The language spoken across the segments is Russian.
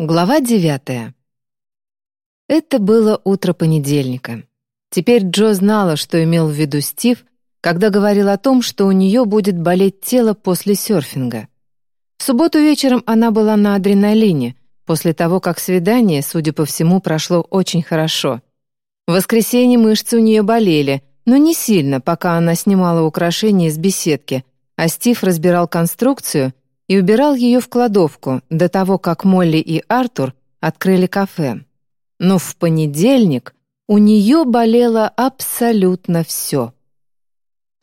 Глава девятая. Это было утро понедельника. Теперь Джо знала, что имел в виду Стив, когда говорил о том, что у нее будет болеть тело после серфинга. В субботу вечером она была на адреналине, после того, как свидание, судя по всему, прошло очень хорошо. В воскресенье мышцы у нее болели, но не сильно, пока она снимала украшения из беседки, а Стив разбирал конструкцию — и убирал ее в кладовку до того, как Молли и Артур открыли кафе. Но в понедельник у нее болело абсолютно все.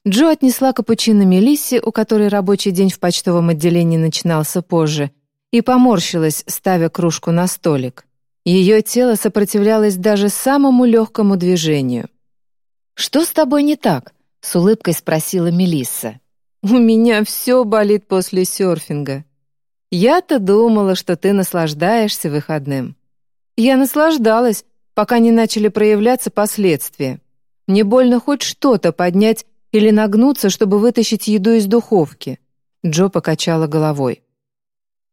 Джо отнесла капучино Мелиссе, у которой рабочий день в почтовом отделении начинался позже, и поморщилась, ставя кружку на столик. Ее тело сопротивлялось даже самому легкому движению. «Что с тобой не так?» — с улыбкой спросила Мелисса. У меня все болит после серфинга. Я-то думала, что ты наслаждаешься выходным. Я наслаждалась, пока не начали проявляться последствия. Мне больно хоть что-то поднять или нагнуться, чтобы вытащить еду из духовки. Джо покачала головой.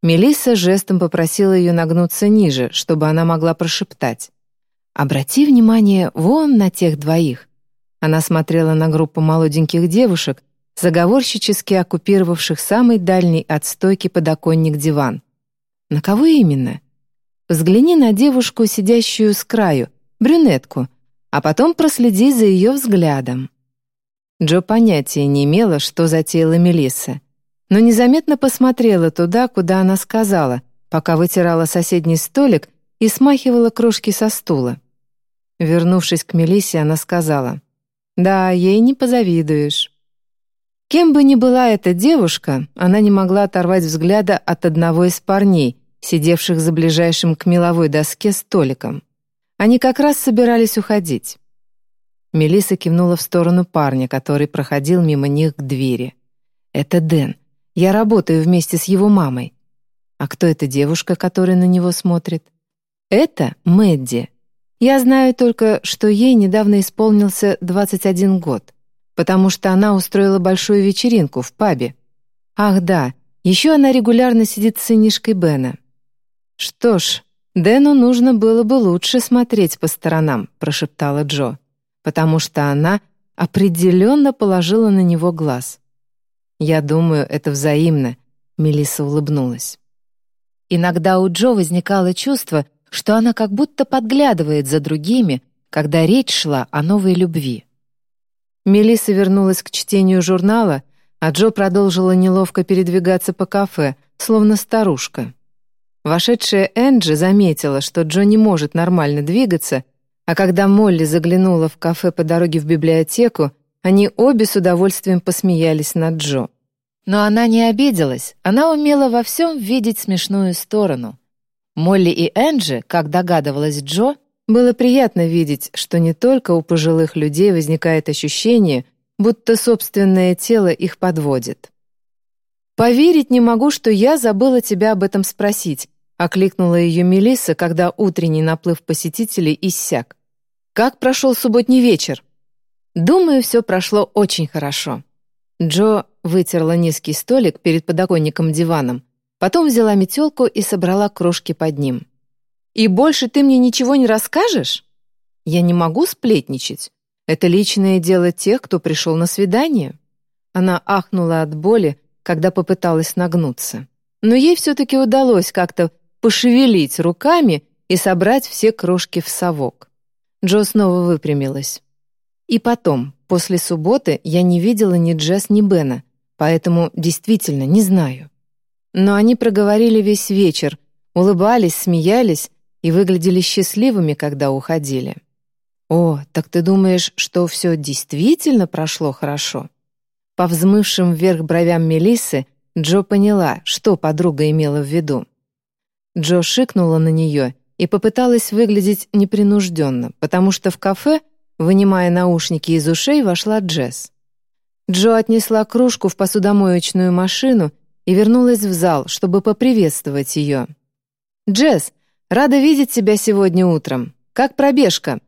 Мелисса жестом попросила ее нагнуться ниже, чтобы она могла прошептать. «Обрати внимание вон на тех двоих». Она смотрела на группу молоденьких девушек, заговорщически оккупировавших самый дальний от стойки подоконник диван. На кого именно? Взгляни на девушку, сидящую с краю, брюнетку, а потом проследи за ее взглядом. Джо понятия не имела, что затеяла Мелисса, но незаметно посмотрела туда, куда она сказала, пока вытирала соседний столик и смахивала крошки со стула. Вернувшись к Мелиссе, она сказала, «Да, ей не позавидуешь». Кем бы ни была эта девушка, она не могла оторвать взгляда от одного из парней, сидевших за ближайшим к меловой доске столиком. Они как раз собирались уходить. Мелисса кивнула в сторону парня, который проходил мимо них к двери. «Это Дэн. Я работаю вместе с его мамой». «А кто эта девушка, которая на него смотрит?» «Это Мэдди. Я знаю только, что ей недавно исполнился 21 год потому что она устроила большую вечеринку в пабе. Ах да, еще она регулярно сидит с сынишкой Бена. Что ж, Дэну нужно было бы лучше смотреть по сторонам, прошептала Джо, потому что она определенно положила на него глаз. Я думаю, это взаимно, Мелисса улыбнулась. Иногда у Джо возникало чувство, что она как будто подглядывает за другими, когда речь шла о новой любви. Мелисса вернулась к чтению журнала, а Джо продолжила неловко передвигаться по кафе, словно старушка. Вошедшая Энджи заметила, что Джо не может нормально двигаться, а когда Молли заглянула в кафе по дороге в библиотеку, они обе с удовольствием посмеялись над Джо. Но она не обиделась, она умела во всем видеть смешную сторону. Молли и Энджи, как догадывалась Джо, было приятно видеть, что не только у пожилых людей возникает ощущение, будто собственное тело их подводит. «Поверить не могу, что я забыла тебя об этом спросить», окликнула ее Мелисса, когда утренний наплыв посетителей иссяк. «Как прошел субботний вечер?» «Думаю, все прошло очень хорошо». Джо вытерла низкий столик перед подоконником диваном, потом взяла метелку и собрала крошки под ним. И больше ты мне ничего не расскажешь? Я не могу сплетничать. Это личное дело тех, кто пришел на свидание. Она ахнула от боли, когда попыталась нагнуться. Но ей все-таки удалось как-то пошевелить руками и собрать все крошки в совок. Джо снова выпрямилась. И потом, после субботы, я не видела ни Джесс, ни Бена, поэтому действительно не знаю. Но они проговорили весь вечер, улыбались, смеялись и выглядели счастливыми, когда уходили. «О, так ты думаешь, что все действительно прошло хорошо?» По взмывшим вверх бровям Мелиссы Джо поняла, что подруга имела в виду. Джо шикнула на нее и попыталась выглядеть непринужденно, потому что в кафе, вынимая наушники из ушей, вошла Джесс. Джо отнесла кружку в посудомоечную машину и вернулась в зал, чтобы поприветствовать ее. «Джесс, Рада видеть тебя сегодня утром. Как пробежка?»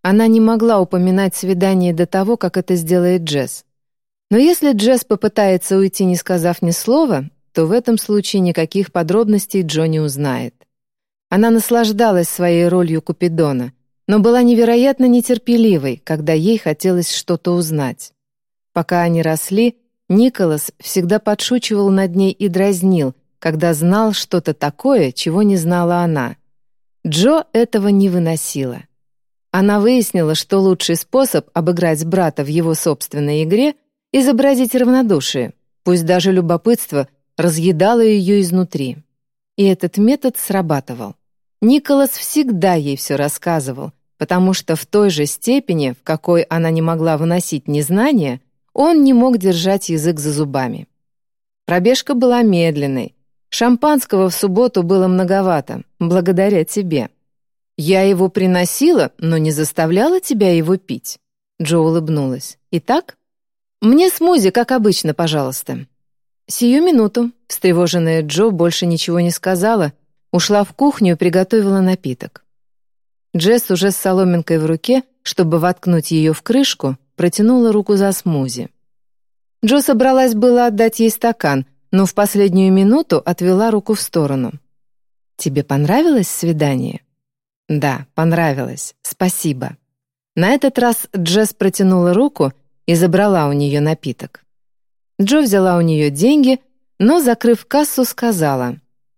Она не могла упоминать свидание до того, как это сделает Джесс. Но если Джесс попытается уйти, не сказав ни слова, то в этом случае никаких подробностей Джо не узнает. Она наслаждалась своей ролью Купидона, но была невероятно нетерпеливой, когда ей хотелось что-то узнать. Пока они росли, Николас всегда подшучивал над ней и дразнил, когда знал что-то такое, чего не знала она. Джо этого не выносила. Она выяснила, что лучший способ обыграть брата в его собственной игре — изобразить равнодушие, пусть даже любопытство разъедало ее изнутри. И этот метод срабатывал. Николас всегда ей все рассказывал, потому что в той же степени, в какой она не могла выносить незнание, он не мог держать язык за зубами. Пробежка была медленной. Шампанского в субботу было многовато, благодаря тебе. Я его приносила, но не заставляла тебя его пить. Джо улыбнулась. Итак? Мне смузи, как обычно, пожалуйста. Сию минуту. Встревоженная Джо больше ничего не сказала, ушла в кухню и приготовила напиток. Джесс уже с соломинкой в руке, чтобы воткнуть ее в крышку, протянула руку за смузи. Джо собралась было отдать ей стакан, но в последнюю минуту отвела руку в сторону. «Тебе понравилось свидание?» «Да, понравилось. Спасибо». На этот раз Джесс протянула руку и забрала у нее напиток. Джо взяла у нее деньги, но, закрыв кассу, сказала,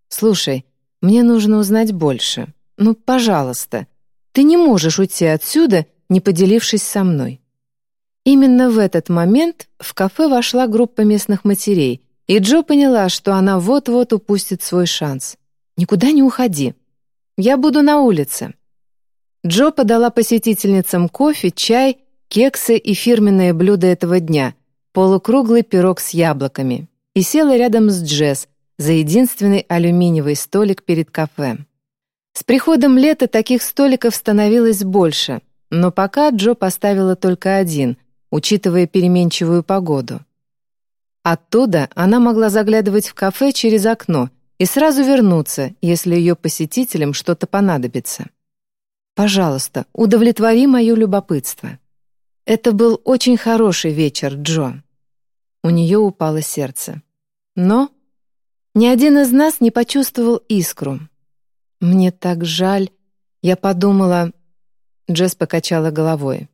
«Слушай, мне нужно узнать больше. Ну, пожалуйста, ты не можешь уйти отсюда, не поделившись со мной». Именно в этот момент в кафе вошла группа местных матерей, и Джо поняла, что она вот-вот упустит свой шанс. «Никуда не уходи. Я буду на улице». Джо подала посетительницам кофе, чай, кексы и фирменное блюдо этого дня — полукруглый пирог с яблоками, и села рядом с Джесс за единственный алюминиевый столик перед кафе. С приходом лета таких столиков становилось больше, но пока Джо поставила только один, учитывая переменчивую погоду. Оттуда она могла заглядывать в кафе через окно и сразу вернуться, если ее посетителям что-то понадобится. «Пожалуйста, удовлетвори мое любопытство». Это был очень хороший вечер, Джо. У нее упало сердце. Но ни один из нас не почувствовал искру. «Мне так жаль». Я подумала... Джесс покачала головой.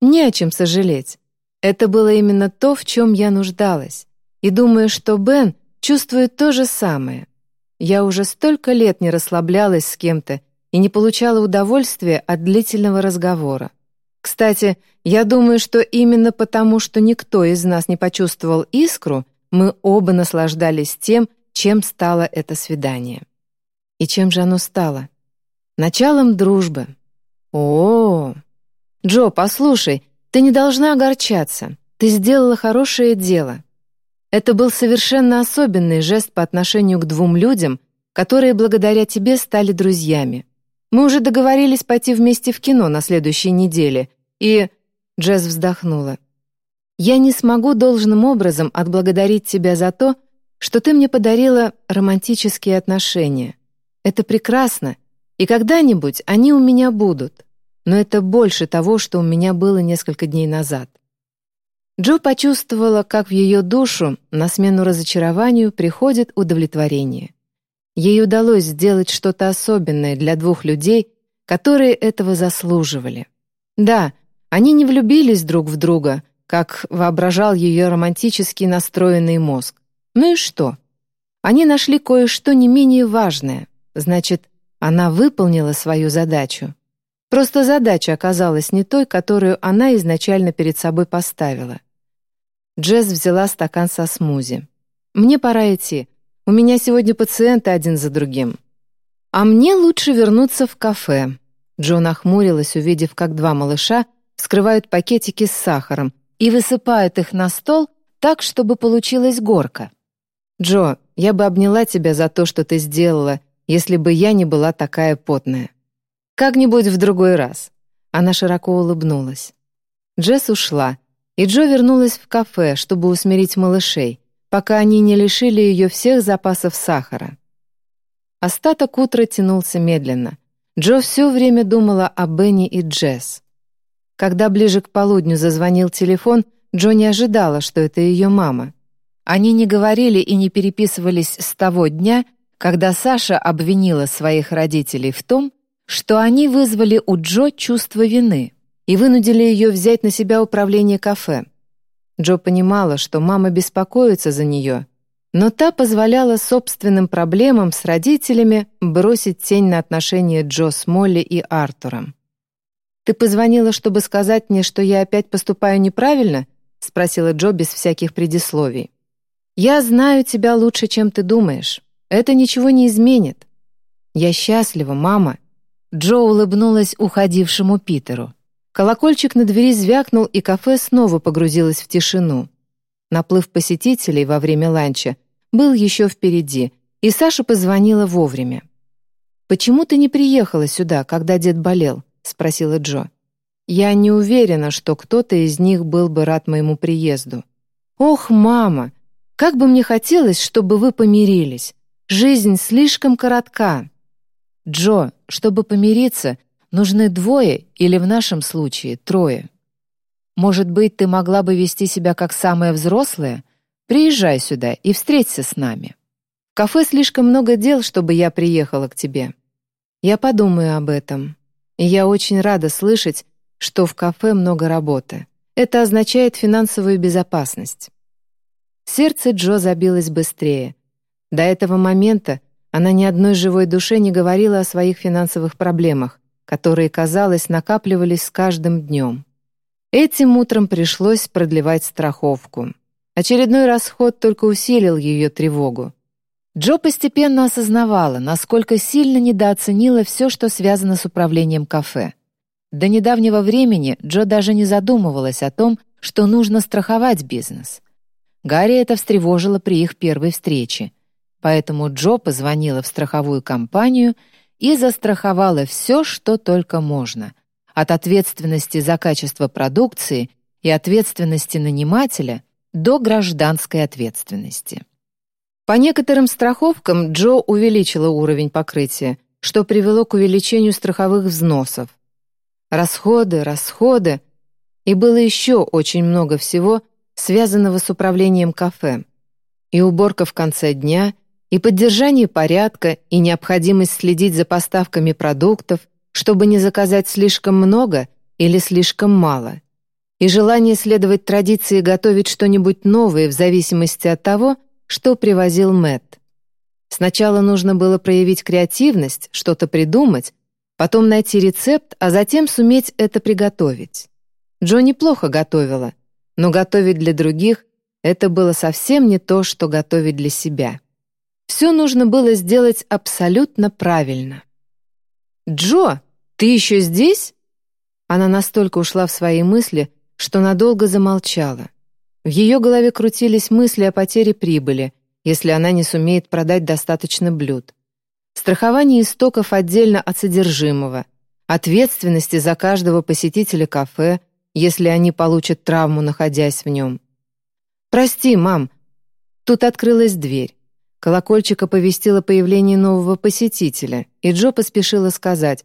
«Не о чем сожалеть. Это было именно то, в чем я нуждалась. И думаю, что Бен чувствует то же самое. Я уже столько лет не расслаблялась с кем-то и не получала удовольствия от длительного разговора. Кстати, я думаю, что именно потому, что никто из нас не почувствовал искру, мы оба наслаждались тем, чем стало это свидание. И чем же оно стало? Началом дружбы. О, -о, -о. Джо, послушай, ты не должна огорчаться. Ты сделала хорошее дело. Это был совершенно особенный жест по отношению к двум людям, которые благодаря тебе стали друзьями. Мы уже договорились пойти вместе в кино на следующей неделе, и...» Джесс вздохнула. «Я не смогу должным образом отблагодарить тебя за то, что ты мне подарила романтические отношения. Это прекрасно, и когда-нибудь они у меня будут, но это больше того, что у меня было несколько дней назад». Джо почувствовала, как в ее душу на смену разочарованию приходит удовлетворение. Ей удалось сделать что-то особенное для двух людей, которые этого заслуживали. Да, они не влюбились друг в друга, как воображал ее романтически настроенный мозг. Ну и что? Они нашли кое-что не менее важное. Значит, она выполнила свою задачу. Просто задача оказалась не той, которую она изначально перед собой поставила. Джесс взяла стакан со смузи. «Мне пора идти. У меня сегодня пациенты один за другим». «А мне лучше вернуться в кафе». Джо нахмурилась, увидев, как два малыша вскрывают пакетики с сахаром и высыпают их на стол так, чтобы получилась горка. «Джо, я бы обняла тебя за то, что ты сделала, если бы я не была такая потная. Как-нибудь в другой раз». Она широко улыбнулась. Джесс ушла, и Джо вернулась в кафе, чтобы усмирить малышей, пока они не лишили ее всех запасов сахара. Остаток утра тянулся медленно. Джо все время думала о Бенни и Джесс. Когда ближе к полудню зазвонил телефон, Джо не ожидала, что это ее мама. Они не говорили и не переписывались с того дня, когда Саша обвинила своих родителей в том, что они вызвали у Джо чувство вины и вынудили ее взять на себя управление кафе. Джо понимала, что мама беспокоится за нее, но та позволяла собственным проблемам с родителями бросить тень на отношения Джо с Молли и Артуром. «Ты позвонила, чтобы сказать мне, что я опять поступаю неправильно?» — спросила Джо без всяких предисловий. «Я знаю тебя лучше, чем ты думаешь. Это ничего не изменит». «Я счастлива, мама». Джо улыбнулась уходившему Питеру. Колокольчик на двери звякнул, и кафе снова погрузилось в тишину. Наплыв посетителей во время ланча был еще впереди, и Саша позвонила вовремя. «Почему ты не приехала сюда, когда дед болел?» — спросила Джо. «Я не уверена, что кто-то из них был бы рад моему приезду». «Ох, мама, как бы мне хотелось, чтобы вы помирились. Жизнь слишком коротка». «Джо, чтобы помириться, нужны двое или в нашем случае трое. Может быть, ты могла бы вести себя как самая взрослая? Приезжай сюда и встреться с нами. В кафе слишком много дел, чтобы я приехала к тебе. Я подумаю об этом. И я очень рада слышать, что в кафе много работы. Это означает финансовую безопасность. Сердце Джо забилось быстрее. До этого момента она ни одной живой душе не говорила о своих финансовых проблемах, которые, казалось, накапливались с каждым днем. Этим утром пришлось продлевать страховку. Очередной расход только усилил ее тревогу. Джо постепенно осознавала, насколько сильно недооценила все, что связано с управлением кафе. До недавнего времени Джо даже не задумывалась о том, что нужно страховать бизнес. Гарри это встревожило при их первой встрече. Поэтому Джо позвонила в страховую компанию и застраховала все, что только можно. От ответственности за качество продукции и ответственности нанимателя до гражданской ответственности. По некоторым страховкам Джо увеличила уровень покрытия, что привело к увеличению страховых взносов. Расходы, расходы. И было еще очень много всего, связанного с управлением кафе. И уборка в конце дня, и поддержание порядка, и необходимость следить за поставками продуктов, чтобы не заказать слишком много или слишком мало — и желание следовать традиции готовить что-нибудь новое в зависимости от того, что привозил Мэтт. Сначала нужно было проявить креативность, что-то придумать, потом найти рецепт, а затем суметь это приготовить. Джо неплохо готовила, но готовить для других — это было совсем не то, что готовить для себя. Все нужно было сделать абсолютно правильно. «Джо, ты еще здесь?» Она настолько ушла в свои мысли, что надолго замолчала. В ее голове крутились мысли о потере прибыли, если она не сумеет продать достаточно блюд. Страхование истоков отдельно от содержимого, ответственности за каждого посетителя кафе, если они получат травму, находясь в нем. «Прости, мам». Тут открылась дверь. Колокольчик оповестил о появлении нового посетителя, и Джо поспешила сказать,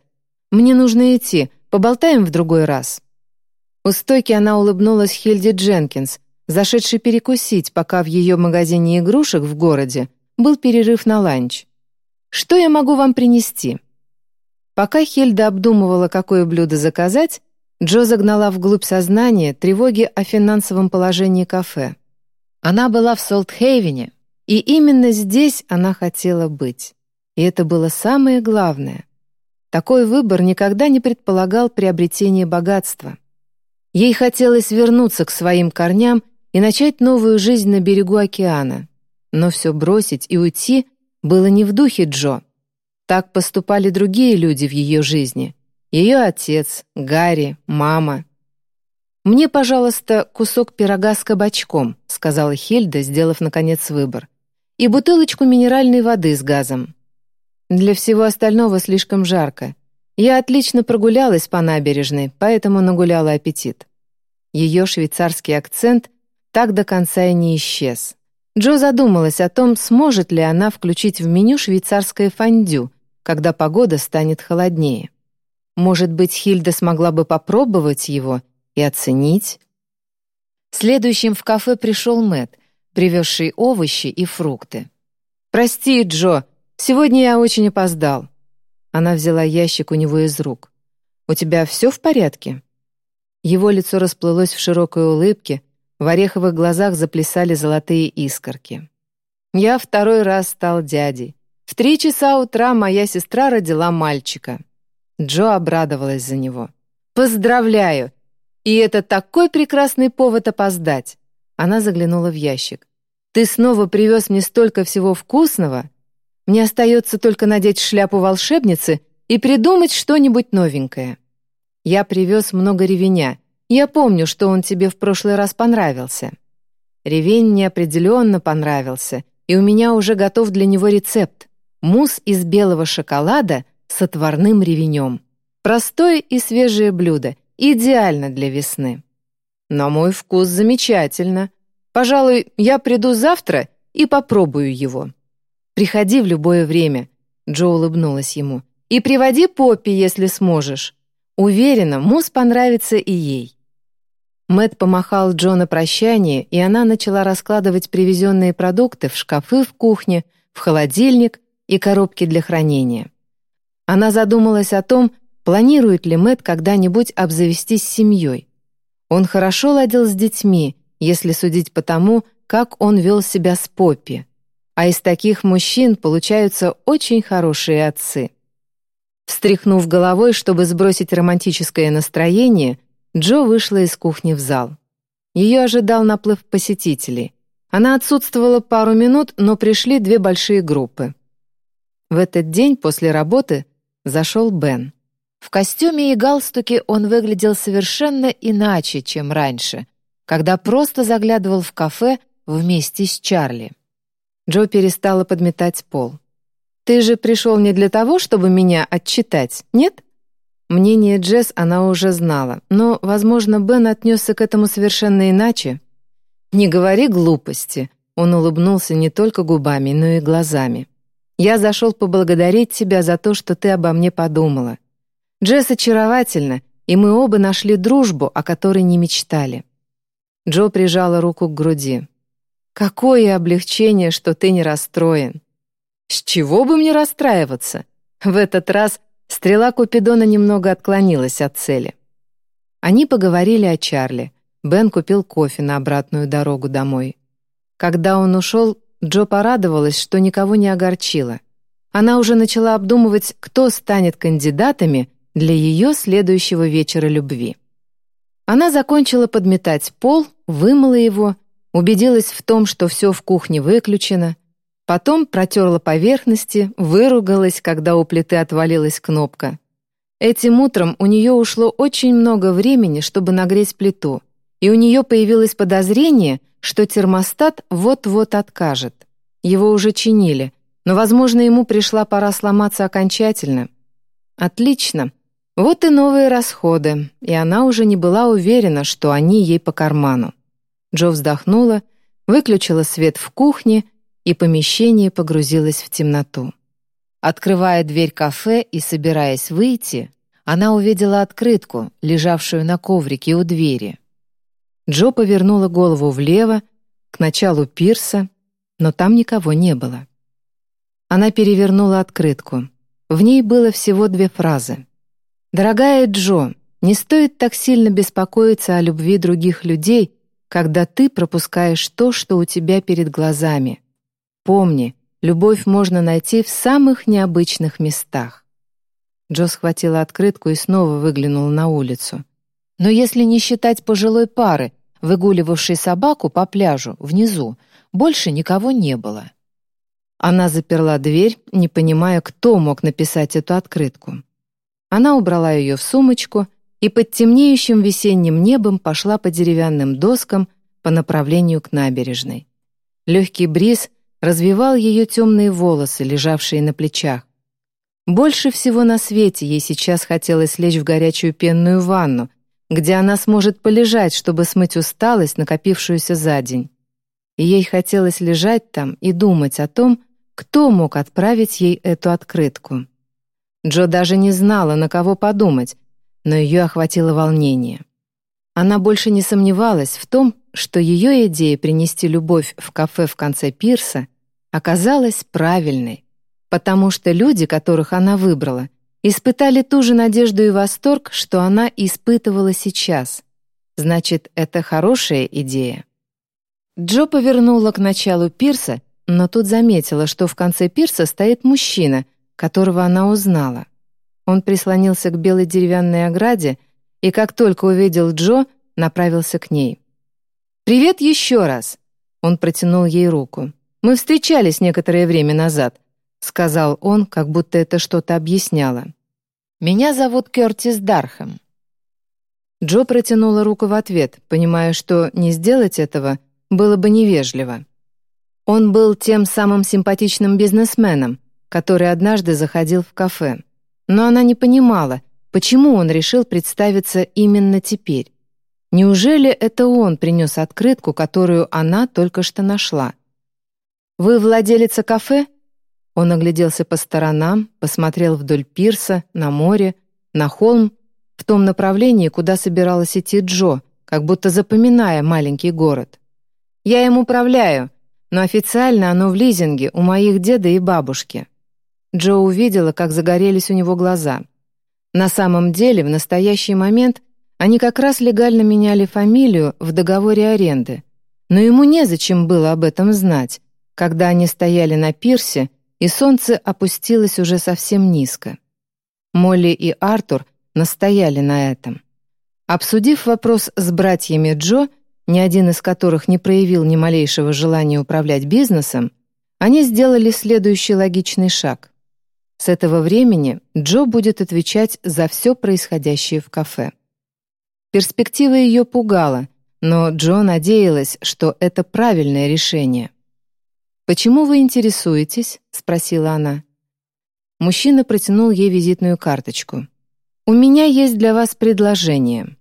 «Мне нужно идти, поболтаем в другой раз». У стойки она улыбнулась Хильде Дженкинс, зашедшей перекусить, пока в ее магазине игрушек в городе был перерыв на ланч. «Что я могу вам принести?» Пока Хильда обдумывала, какое блюдо заказать, Джо загнала вглубь сознания тревоги о финансовом положении кафе. Она была в Солтхейвене, и именно здесь она хотела быть. И это было самое главное. Такой выбор никогда не предполагал приобретение богатства. Ей хотелось вернуться к своим корням и начать новую жизнь на берегу океана. Но все бросить и уйти было не в духе Джо. Так поступали другие люди в ее жизни. Ее отец, Гарри, мама. «Мне, пожалуйста, кусок пирога с кабачком», сказала Хильда, сделав, наконец, выбор. «И бутылочку минеральной воды с газом. Для всего остального слишком жарко. Я отлично прогулялась по набережной, поэтому нагуляла аппетит. Ее швейцарский акцент так до конца и не исчез. Джо задумалась о том, сможет ли она включить в меню швейцарское фондю, когда погода станет холоднее. Может быть, Хильда смогла бы попробовать его и оценить? Следующим в кафе пришел Мэт, привезший овощи и фрукты. «Прости, Джо, Сегодня я очень опоздал». Она взяла ящик у него из рук. «У тебя все в порядке?» Его лицо расплылось в широкой улыбке, в ореховых глазах заплясали золотые искорки. «Я второй раз стал дядей. В три часа утра моя сестра родила мальчика». Джо обрадовалась за него. «Поздравляю! И это такой прекрасный повод опоздать!» Она заглянула в ящик. «Ты снова привез мне столько всего вкусного!» Мне остается только надеть шляпу волшебницы и придумать что-нибудь новенькое. Я привез много ревеня. Я помню, что он тебе в прошлый раз понравился. Ревень мне определенно понравился, и у меня уже готов для него рецепт. Мусс из белого шоколада с отварным ревенем. Простое и свежее блюдо, идеально для весны. На мой вкус замечательно. Пожалуй, я приду завтра и попробую его. Приходи в любое время», — Джо улыбнулась ему. «И приводи Поппи, если сможешь. Уверена, Мус понравится и ей». Мэт помахал Джо на прощание, и она начала раскладывать привезенные продукты в шкафы в кухне, в холодильник и коробки для хранения. Она задумалась о том, планирует ли Мэт когда-нибудь обзавестись семьей. Он хорошо ладил с детьми, если судить по тому, как он вел себя с Поппи а из таких мужчин получаются очень хорошие отцы. Встряхнув головой, чтобы сбросить романтическое настроение, Джо вышла из кухни в зал. Ее ожидал наплыв посетителей. Она отсутствовала пару минут, но пришли две большие группы. В этот день после работы зашел Бен. В костюме и галстуке он выглядел совершенно иначе, чем раньше, когда просто заглядывал в кафе вместе с Чарли. Джо перестала подметать пол. «Ты же пришел не для того, чтобы меня отчитать, нет?» Мнение Джесс она уже знала, но, возможно, Бен отнесся к этому совершенно иначе. «Не говори глупости», — он улыбнулся не только губами, но и глазами. «Я зашел поблагодарить тебя за то, что ты обо мне подумала. Джесс очаровательна, и мы оба нашли дружбу, о которой не мечтали». Джо прижала руку к груди. Какое облегчение, что ты не расстроен. С чего бы мне расстраиваться? В этот раз стрела Купидона немного отклонилась от цели. Они поговорили о Чарли. Бен купил кофе на обратную дорогу домой. Когда он ушел, Джо порадовалась, что никого не огорчила. Она уже начала обдумывать, кто станет кандидатами для ее следующего вечера любви. Она закончила подметать пол, вымыла его убедилась в том, что все в кухне выключено, потом протерла поверхности, выругалась, когда у плиты отвалилась кнопка. Этим утром у нее ушло очень много времени, чтобы нагреть плиту, и у нее появилось подозрение, что термостат вот-вот откажет. Его уже чинили, но, возможно, ему пришла пора сломаться окончательно. Отлично. Вот и новые расходы, и она уже не была уверена, что они ей по карману. Джо вздохнула, выключила свет в кухне, и помещение погрузилось в темноту. Открывая дверь кафе и собираясь выйти, она увидела открытку, лежавшую на коврике у двери. Джо повернула голову влево, к началу пирса, но там никого не было. Она перевернула открытку. В ней было всего две фразы. «Дорогая Джо, не стоит так сильно беспокоиться о любви других людей, когда ты пропускаешь то, что у тебя перед глазами. Помни, любовь можно найти в самых необычных местах. Джо схватила открытку и снова выглянула на улицу. Но если не считать пожилой пары, выгуливавшей собаку по пляжу внизу, больше никого не было. Она заперла дверь, не понимая, кто мог написать эту открытку. Она убрала ее в сумочку — и под темнеющим весенним небом пошла по деревянным доскам по направлению к набережной. Легкий бриз развивал ее темные волосы, лежавшие на плечах. Больше всего на свете ей сейчас хотелось лечь в горячую пенную ванну, где она сможет полежать, чтобы смыть усталость, накопившуюся за день. И ей хотелось лежать там и думать о том, кто мог отправить ей эту открытку. Джо даже не знала, на кого подумать, но ее охватило волнение. Она больше не сомневалась в том, что ее идея принести любовь в кафе в конце пирса оказалась правильной. потому что люди, которых она выбрала, испытали ту же надежду и восторг, что она испытывала сейчас. Значит, это хорошая идея. Джо повернула к началу пирса, но тут заметила, что в конце пирса стоит мужчина, которого она узнала. Он прислонился к белой деревянной ограде и, как только увидел Джо, направился к ней. «Привет еще раз!» Он протянул ей руку. «Мы встречались некоторое время назад», — сказал он, как будто это что-то объясняло. «Меня зовут Кертис Дархэм». Джо протянула руку в ответ, понимая, что не сделать этого было бы невежливо. Он был тем самым симпатичным бизнесменом, который однажды заходил в кафе. Но она не понимала, почему он решил представиться именно теперь. Неужели это он принес открытку, которую она только что нашла? «Вы владелица кафе?» Он огляделся по сторонам, посмотрел вдоль пирса, на море, на холм, в том направлении, куда собиралась идти Джо, как будто запоминая маленький город. «Я им управляю, но официально оно в лизинге у моих деда и бабушки». Джо увидела, как загорелись у него глаза. На самом деле, в настоящий момент они как раз легально меняли фамилию в договоре аренды, но ему незачем было об этом знать, когда они стояли на пирсе, и солнце опустилось уже совсем низко. Молли и Артур настояли на этом. Обсудив вопрос с братьями Джо, ни один из которых не проявил ни малейшего желания управлять бизнесом, они сделали следующий логичный шаг. С этого времени Джо будет отвечать за все происходящее в кафе. Перспектива ее пугала, но Джо надеялась, что это правильное решение. «Почему вы интересуетесь?» — спросила она. Мужчина протянул ей визитную карточку. «У меня есть для вас предложение.